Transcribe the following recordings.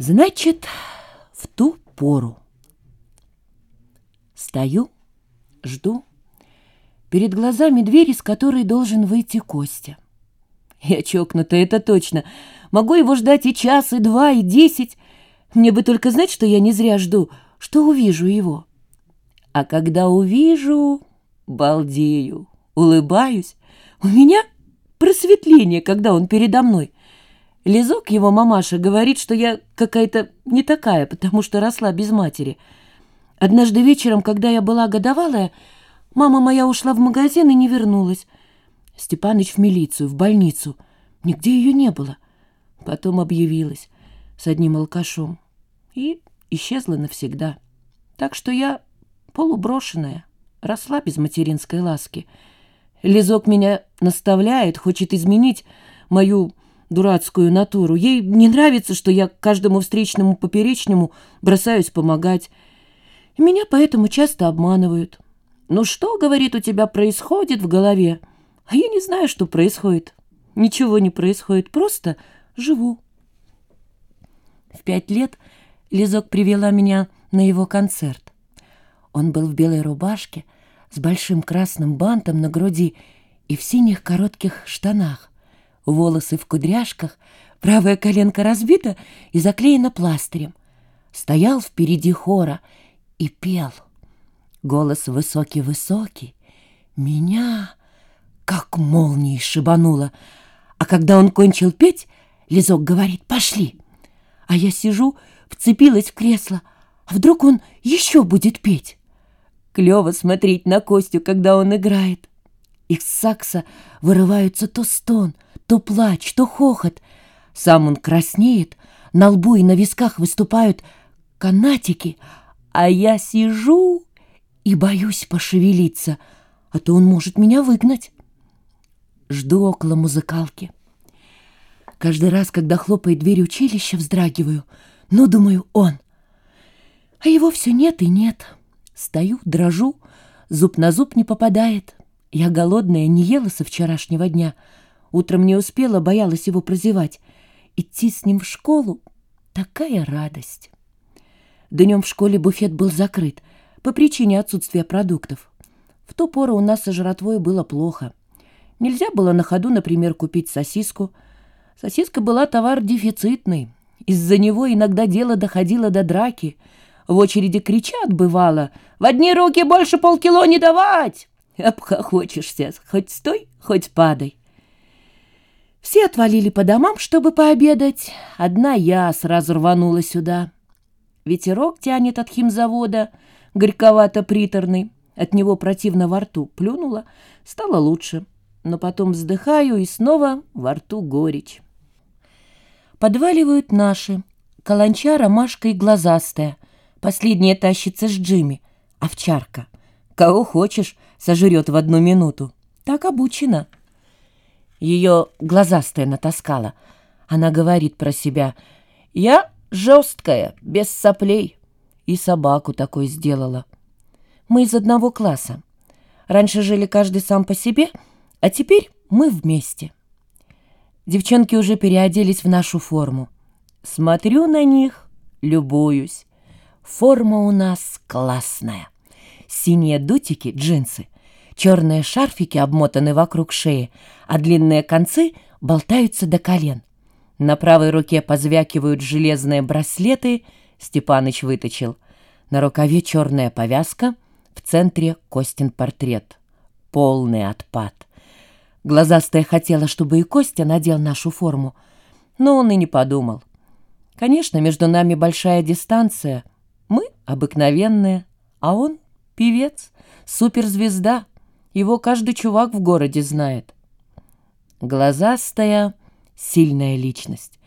Значит, в ту пору. Стою, жду. Перед глазами дверь, из которой должен выйти Костя. Я чокнутая, это точно. Могу его ждать и час, и два, и десять. Мне бы только знать, что я не зря жду, что увижу его. А когда увижу, балдею, улыбаюсь. У меня просветление, когда он передо мной. Лизок, его мамаша, говорит, что я какая-то не такая, потому что росла без матери. Однажды вечером, когда я была годовалая, мама моя ушла в магазин и не вернулась. Степаныч в милицию, в больницу. Нигде ее не было. Потом объявилась с одним алкашом и исчезла навсегда. Так что я полуброшенная, росла без материнской ласки. Лизок меня наставляет, хочет изменить мою дурацкую натуру. Ей не нравится, что я каждому встречному поперечному бросаюсь помогать. Меня поэтому часто обманывают. «Ну что, — говорит, — у тебя происходит в голове?» А я не знаю, что происходит. Ничего не происходит, просто живу. В пять лет Лизок привела меня на его концерт. Он был в белой рубашке с большим красным бантом на груди и в синих коротких штанах волосы в кудряшках, правая коленка разбита и заклеена пластырем. Стоял впереди хора и пел. Голос высокий-высокий. Меня как молнией шибануло. А когда он кончил петь, Лизок говорит «пошли». А я сижу, вцепилась в кресло. А вдруг он еще будет петь? Клево смотреть на Костю, когда он играет. Из сакса вырываются то стон, то плач, то хохот. Сам он краснеет, на лбу и на висках выступают канатики, а я сижу и боюсь пошевелиться, а то он может меня выгнать. Жду около музыкалки. Каждый раз, когда хлопает дверь училища, вздрагиваю. Ну, думаю, он. А его все нет и нет. Стою, дрожу, зуб на зуб не попадает. Я голодная, не ела со вчерашнего дня. Утром не успела, боялась его прозевать. Идти с ним в школу — такая радость. Днем в школе буфет был закрыт по причине отсутствия продуктов. В ту пору у нас со жратвой было плохо. Нельзя было на ходу, например, купить сосиску. Сосиска была товар дефицитный. Из-за него иногда дело доходило до драки. В очереди кричат, бывало, «В одни руки больше полкило не давать!» Обхохочешься, хоть стой, хоть падай. Все отвалили по домам, чтобы пообедать. Одна я сразу рванула сюда. Ветерок тянет от химзавода, горьковато-приторный. От него противно во рту. Плюнула, стало лучше. Но потом вздыхаю, и снова во рту горечь. Подваливают наши. Каланча, ромашка и глазастая. Последняя тащится с Джимми. Овчарка. Кого хочешь, сожрет в одну минуту. Так обучена. Ее глазастая натаскала. Она говорит про себя. «Я жесткая, без соплей». И собаку такой сделала. Мы из одного класса. Раньше жили каждый сам по себе, а теперь мы вместе. Девчонки уже переоделись в нашу форму. Смотрю на них, любуюсь. Форма у нас классная синие дутики, джинсы. Черные шарфики обмотаны вокруг шеи, а длинные концы болтаются до колен. На правой руке позвякивают железные браслеты, Степаныч выточил. На рукаве черная повязка, в центре Костин портрет. Полный отпад. Глазастая хотела, чтобы и Костя надел нашу форму, но он и не подумал. Конечно, между нами большая дистанция. Мы обыкновенные, а он Певец, суперзвезда. Его каждый чувак в городе знает. Глазастая, сильная личность.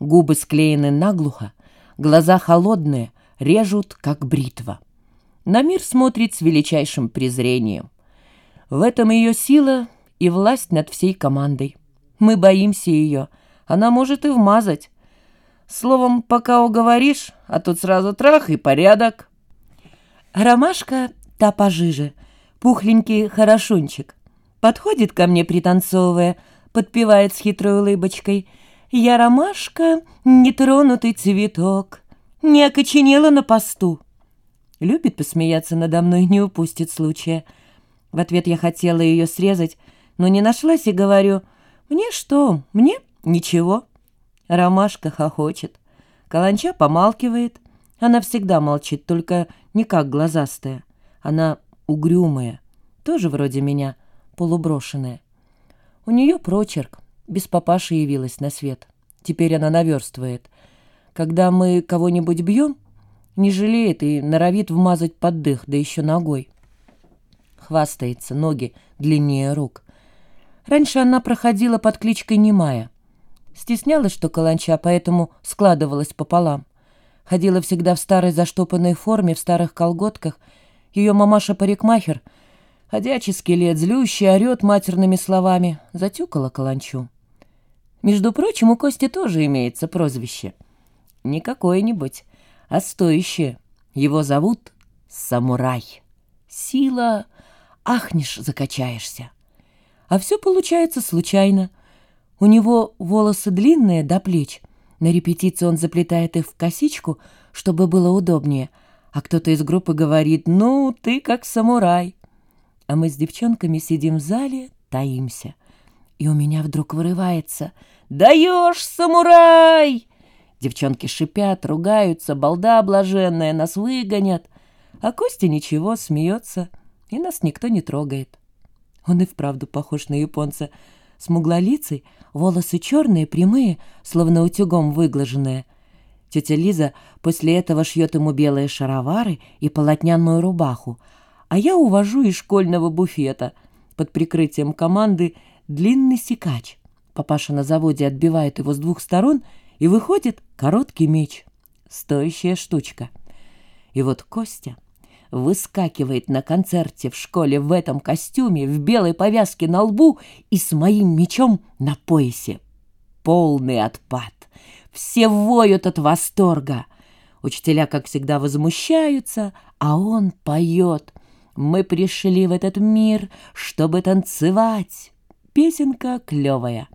Губы склеены наглухо, глаза холодные, режут, как бритва. На мир смотрит с величайшим презрением. В этом ее сила и власть над всей командой. Мы боимся ее. Она может и вмазать. Словом, пока уговоришь, а тут сразу трах и порядок. Ромашка та пожиже, пухленький хорошунчик. Подходит ко мне, пританцовывая, подпевает с хитрой улыбочкой. Я ромашка, нетронутый цветок, не окоченела на посту. Любит посмеяться надо мной, не упустит случая. В ответ я хотела ее срезать, но не нашлась и говорю, «Мне что? Мне? Ничего». Ромашка хохочет. Каланча помалкивает. Она всегда молчит, только не как глазастая. Она угрюмая, тоже вроде меня, полуброшенная. У нее прочерк, без папаши явилась на свет. Теперь она наверстывает. Когда мы кого-нибудь бьем, не жалеет и норовит вмазать под дых, да еще ногой. Хвастается, ноги длиннее рук. Раньше она проходила под кличкой Немая. Стеснялась, что каланча, поэтому складывалась пополам. Ходила всегда в старой заштопанной форме, в старых колготках. Ее мамаша-парикмахер, ходячий скелет, злющий, орет матерными словами, затюкала каланчу. Между прочим, у Кости тоже имеется прозвище. Не какое-нибудь, а стоящее. Его зовут Самурай. Сила, ахнешь, закачаешься. А все получается случайно. У него волосы длинные до плеч. На репетиции он заплетает их в косичку, чтобы было удобнее. А кто-то из группы говорит «Ну, ты как самурай». А мы с девчонками сидим в зале, таимся. И у меня вдруг вырывается «Даешь, самурай!» Девчонки шипят, ругаются, балда блаженная, нас выгонят. А Костя ничего, смеется, и нас никто не трогает. Он и вправду похож на японца. Смуглолицый, волосы черные, прямые, словно утюгом выглаженные. Тетя Лиза после этого шьет ему белые шаровары и полотняную рубаху, а я увожу из школьного буфета под прикрытием команды длинный секач. Папаша на заводе отбивает его с двух сторон, и выходит короткий меч. Стоящая штучка. И вот Костя выскакивает на концерте в школе в этом костюме, в белой повязке на лбу и с моим мечом на поясе. Полный отпад. Все воют от восторга. Учителя, как всегда, возмущаются, а он поет. «Мы пришли в этот мир, чтобы танцевать». Песенка клевая.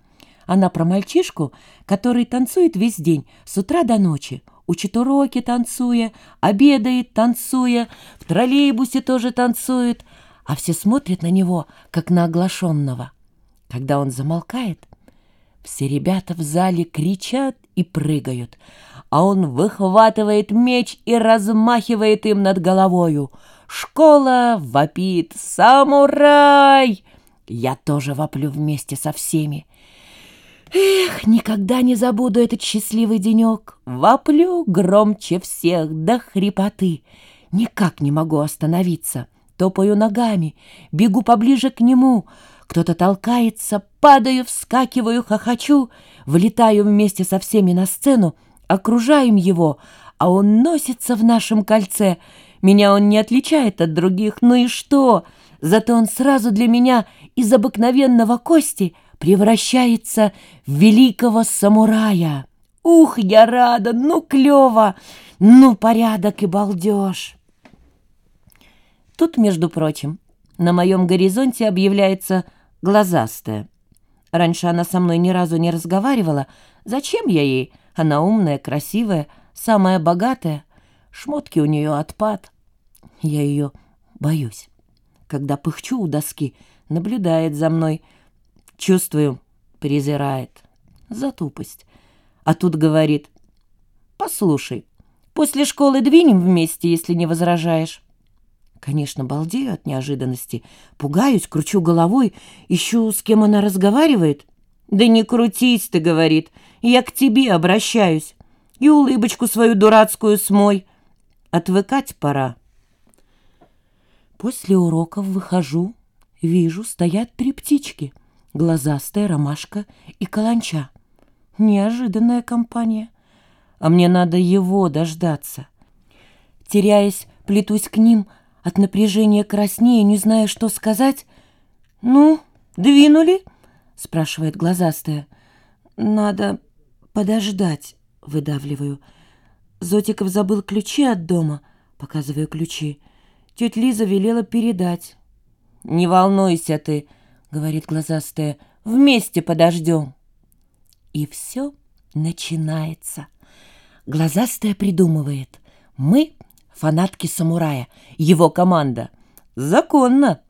Она про мальчишку, который танцует весь день, с утра до ночи учит уроки, танцуя, обедает, танцуя, в троллейбусе тоже танцует, а все смотрят на него, как на оглашенного. Когда он замолкает, все ребята в зале кричат и прыгают, а он выхватывает меч и размахивает им над головою. Школа вопит «Самурай!» Я тоже воплю вместе со всеми. Эх, никогда не забуду этот счастливый денек. Воплю громче всех до хрипоты. Никак не могу остановиться. Топаю ногами, бегу поближе к нему. Кто-то толкается, падаю, вскакиваю, хохочу. Влетаю вместе со всеми на сцену, окружаем его, а он носится в нашем кольце. Меня он не отличает от других, ну и что? Зато он сразу для меня из обыкновенного кости — превращается в великого самурая. Ух, я рада, ну клево, ну порядок и балдеж. Тут, между прочим, на моем горизонте объявляется глазастая. Раньше она со мной ни разу не разговаривала. Зачем я ей? Она умная, красивая, самая богатая. Шмотки у нее отпад. Я ее боюсь. Когда пыхчу у доски, наблюдает за мной — Чувствую, презирает. За тупость. А тут говорит, послушай, после школы двинем вместе, если не возражаешь. Конечно, балдею от неожиданности. Пугаюсь, кручу головой, ищу, с кем она разговаривает. «Да не крутись ты», — говорит, — «я к тебе обращаюсь. И улыбочку свою дурацкую смой. Отвыкать пора». После уроков выхожу, вижу, стоят три птички — глазастая ромашка и каланча. Неожиданная компания. А мне надо его дождаться. Теряясь, плетусь к ним, от напряжения краснее, не зная, что сказать. «Ну, двинули?» — спрашивает глазастая. «Надо подождать», — выдавливаю. Зотиков забыл ключи от дома, показываю ключи. Тетя Лиза велела передать. «Не волнуйся ты», — говорит глазастая, — «вместе подождем». И все начинается. Глазастая придумывает. Мы фанатки самурая, его команда. Законно.